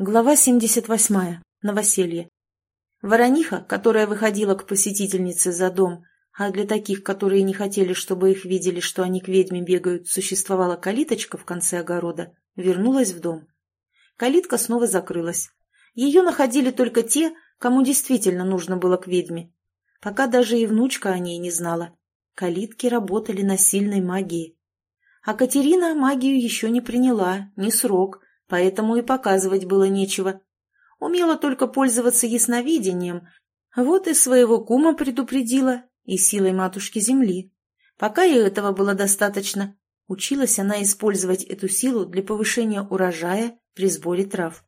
Глава 78. Новоселье. Ворониха, которая выходила к посетительнице за дом, а для таких, которые не хотели, чтобы их видели, что они к ведьме бегают, существовала калиточка в конце огорода, вернулась в дом. Калитка снова закрылась. Ее находили только те, кому действительно нужно было к ведьме. Пока даже и внучка о ней не знала. Калитки работали на сильной магии. А Катерина магию еще не приняла, не срок – поэтому и показывать было нечего. Умела только пользоваться ясновидением, вот и своего кума предупредила, и силой матушки земли. Пока и этого было достаточно. Училась она использовать эту силу для повышения урожая при сборе трав.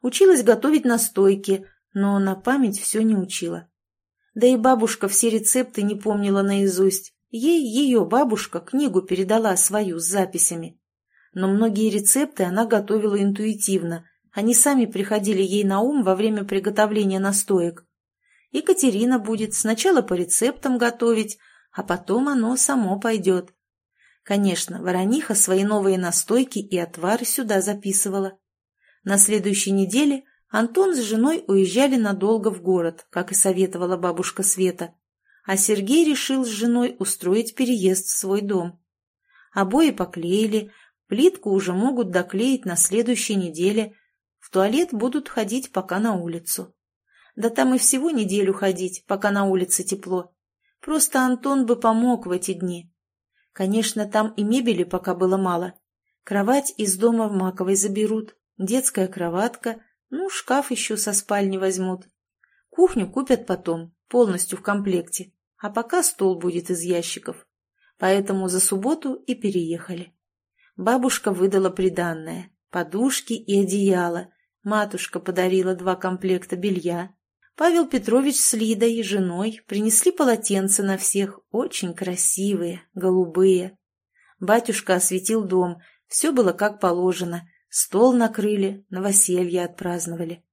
Училась готовить настойки, но на память все не учила. Да и бабушка все рецепты не помнила наизусть. Ей ее бабушка книгу передала свою с записями но многие рецепты она готовила интуитивно, они сами приходили ей на ум во время приготовления настоек. Екатерина будет сначала по рецептам готовить, а потом оно само пойдет. Конечно, Ворониха свои новые настойки и отвары сюда записывала. На следующей неделе Антон с женой уезжали надолго в город, как и советовала бабушка Света, а Сергей решил с женой устроить переезд в свой дом. Обои поклеили, Плитку уже могут доклеить на следующей неделе. В туалет будут ходить пока на улицу. Да там и всего неделю ходить, пока на улице тепло. Просто Антон бы помог в эти дни. Конечно, там и мебели пока было мало. Кровать из дома в Маковой заберут, детская кроватка, ну, шкаф еще со спальни возьмут. Кухню купят потом, полностью в комплекте, а пока стол будет из ящиков. Поэтому за субботу и переехали. Бабушка выдала приданное – подушки и одеяло. Матушка подарила два комплекта белья. Павел Петрович с Лидой, женой, принесли полотенца на всех, очень красивые, голубые. Батюшка осветил дом, все было как положено. Стол накрыли, новоселье отпраздновали.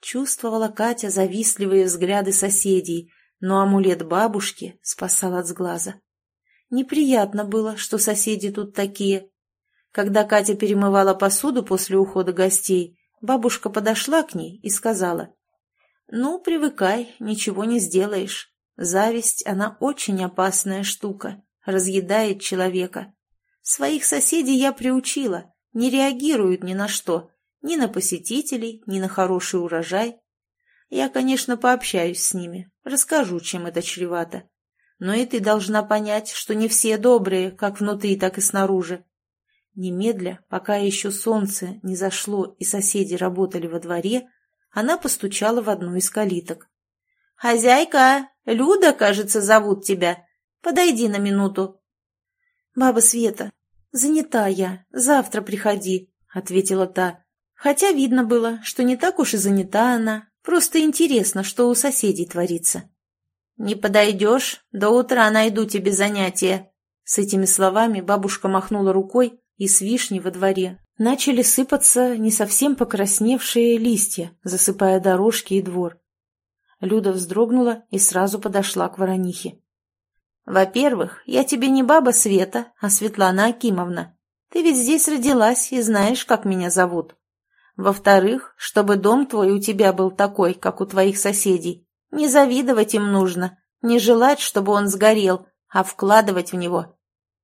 Чувствовала Катя завистливые взгляды соседей, но амулет бабушки спасал от сглаза. Неприятно было, что соседи тут такие, когда Катя перемывала посуду после ухода гостей, бабушка подошла к ней и сказала, «Ну, привыкай, ничего не сделаешь. Зависть, она очень опасная штука, разъедает человека. Своих соседей я приучила, не реагируют ни на что, ни на посетителей, ни на хороший урожай. Я, конечно, пообщаюсь с ними, расскажу, чем это чревато. Но и ты должна понять, что не все добрые, как внутри, так и снаружи. Немедля, пока еще солнце не зашло и соседи работали во дворе, она постучала в одну из калиток. «Хозяйка! Люда, кажется, зовут тебя. Подойди на минуту». «Баба Света, занята я. Завтра приходи», — ответила та. Хотя видно было, что не так уж и занята она. Просто интересно, что у соседей творится. «Не подойдешь? До утра найду тебе занятие». С этими словами бабушка махнула рукой, и с вишни во дворе начали сыпаться не совсем покрасневшие листья, засыпая дорожки и двор. Люда вздрогнула и сразу подошла к воронихе. «Во-первых, я тебе не баба Света, а Светлана Акимовна. Ты ведь здесь родилась и знаешь, как меня зовут. Во-вторых, чтобы дом твой у тебя был такой, как у твоих соседей, не завидовать им нужно, не желать, чтобы он сгорел, а вкладывать в него.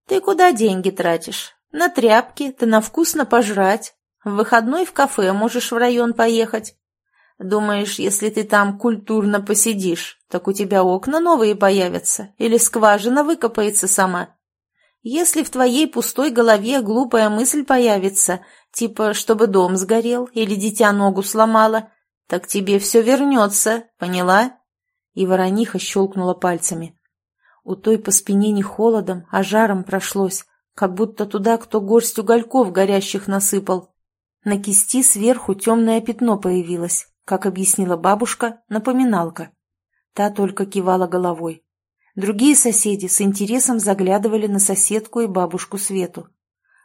Ты куда деньги тратишь? На тряпки, ты на вкусно пожрать. В выходной в кафе можешь в район поехать. Думаешь, если ты там культурно посидишь, так у тебя окна новые появятся или скважина выкопается сама? Если в твоей пустой голове глупая мысль появится, типа, чтобы дом сгорел или дитя ногу сломало, так тебе все вернется, поняла?» И ворониха щелкнула пальцами. У той по спине не холодом, а жаром прошлось, как будто туда кто горсть угольков горящих насыпал. На кисти сверху темное пятно появилось, как объяснила бабушка, напоминалка. Та только кивала головой. Другие соседи с интересом заглядывали на соседку и бабушку Свету.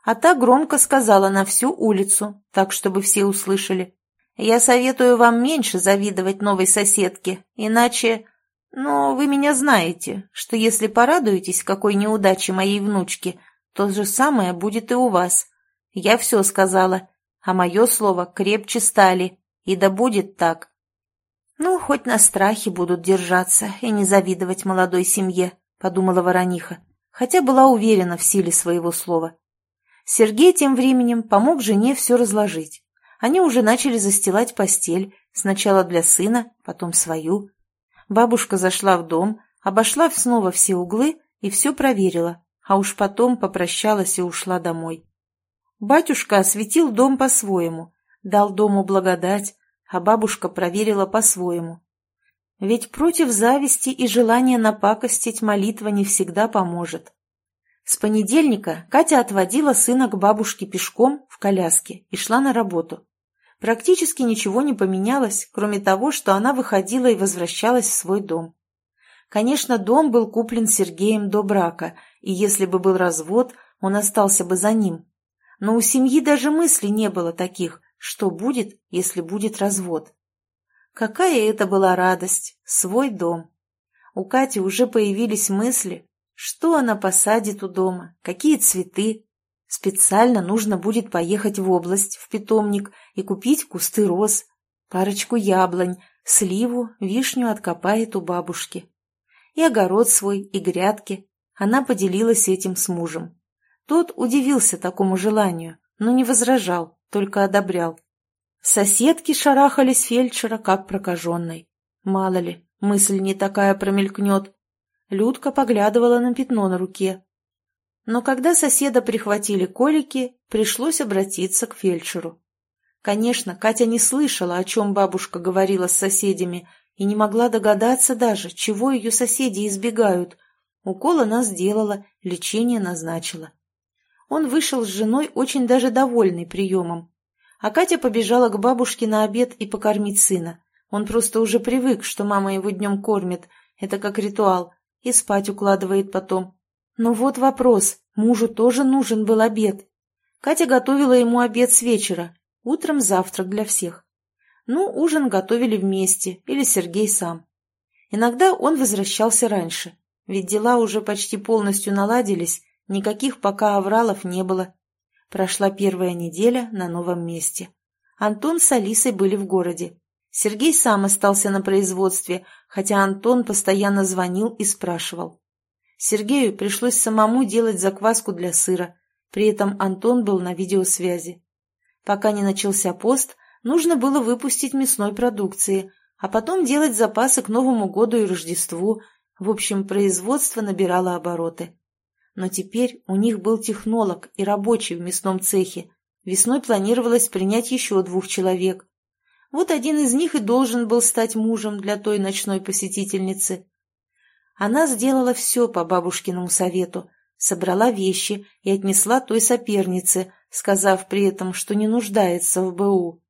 А та громко сказала на всю улицу, так, чтобы все услышали. «Я советую вам меньше завидовать новой соседке, иначе...» «Но вы меня знаете, что если порадуетесь какой неудаче моей внучки, то же самое будет и у вас. Я все сказала. а мое слово крепче стали, и да будет так. «Ну, хоть на страхе будут держаться и не завидовать молодой семье», — подумала Ворониха, хотя была уверена в силе своего слова. Сергей тем временем помог жене все разложить. Они уже начали застилать постель, сначала для сына, потом свою. Бабушка зашла в дом, обошла снова все углы и все проверила, а уж потом попрощалась и ушла домой. Батюшка осветил дом по-своему, дал дому благодать, а бабушка проверила по-своему. Ведь против зависти и желания напакостить молитва не всегда поможет. С понедельника Катя отводила сына к бабушке пешком в коляске и шла на работу. Практически ничего не поменялось, кроме того, что она выходила и возвращалась в свой дом. Конечно, дом был куплен Сергеем до брака, и если бы был развод, он остался бы за ним. Но у семьи даже мысли не было таких, что будет, если будет развод. Какая это была радость, свой дом. У Кати уже появились мысли, что она посадит у дома, какие цветы. Специально нужно будет поехать в область, в питомник, и купить кусты роз, парочку яблонь, сливу, вишню откопает у бабушки. И огород свой, и грядки. Она поделилась этим с мужем. Тот удивился такому желанию, но не возражал, только одобрял. Соседки шарахались фельдшера, как прокаженной. Мало ли, мысль не такая промелькнет. Людка поглядывала на пятно на руке. Но когда соседа прихватили колики, пришлось обратиться к фельдшеру. Конечно, Катя не слышала, о чем бабушка говорила с соседями, и не могла догадаться даже, чего ее соседи избегают. Укол она сделала, лечение назначила. Он вышел с женой очень даже довольный приемом. А Катя побежала к бабушке на обед и покормить сына. Он просто уже привык, что мама его днем кормит. Это как ритуал. И спать укладывает потом. Но вот вопрос. Мужу тоже нужен был обед. Катя готовила ему обед с вечера. Утром завтрак для всех. Ну, ужин готовили вместе, или Сергей сам. Иногда он возвращался раньше, ведь дела уже почти полностью наладились, Никаких пока авралов не было. Прошла первая неделя на новом месте. Антон с Алисой были в городе. Сергей сам остался на производстве, хотя Антон постоянно звонил и спрашивал. Сергею пришлось самому делать закваску для сыра, при этом Антон был на видеосвязи. Пока не начался пост, нужно было выпустить мясной продукции, а потом делать запасы к Новому году и Рождеству. В общем, производство набирало обороты. Но теперь у них был технолог и рабочий в мясном цехе. Весной планировалось принять еще двух человек. Вот один из них и должен был стать мужем для той ночной посетительницы. Она сделала все по бабушкиному совету, собрала вещи и отнесла той сопернице, сказав при этом, что не нуждается в БУ.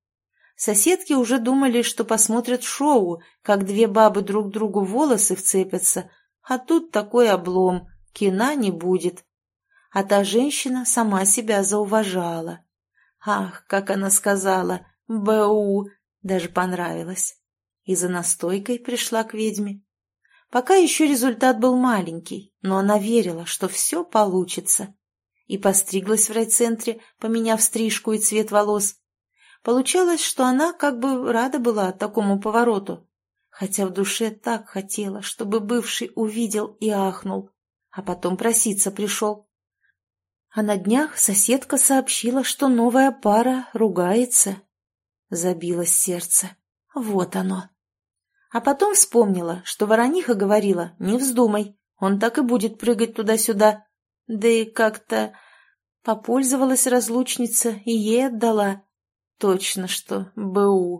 Соседки уже думали, что посмотрят шоу, как две бабы друг другу волосы вцепятся, а тут такой облом — Кина не будет. А та женщина сама себя зауважала. Ах, как она сказала «Бу!» Даже понравилось. И за настойкой пришла к ведьме. Пока еще результат был маленький, но она верила, что все получится. И постриглась в райцентре, поменяв стрижку и цвет волос. Получалось, что она как бы рада была такому повороту, хотя в душе так хотела, чтобы бывший увидел и ахнул а потом проситься пришел. А на днях соседка сообщила, что новая пара ругается. Забилось сердце. Вот оно. А потом вспомнила, что ворониха говорила, не вздумай, он так и будет прыгать туда-сюда. Да и как-то попользовалась разлучница и ей отдала. Точно что, БУ.